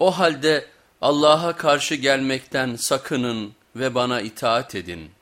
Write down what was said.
O halde Allah'a karşı gelmekten sakının ve bana itaat edin.''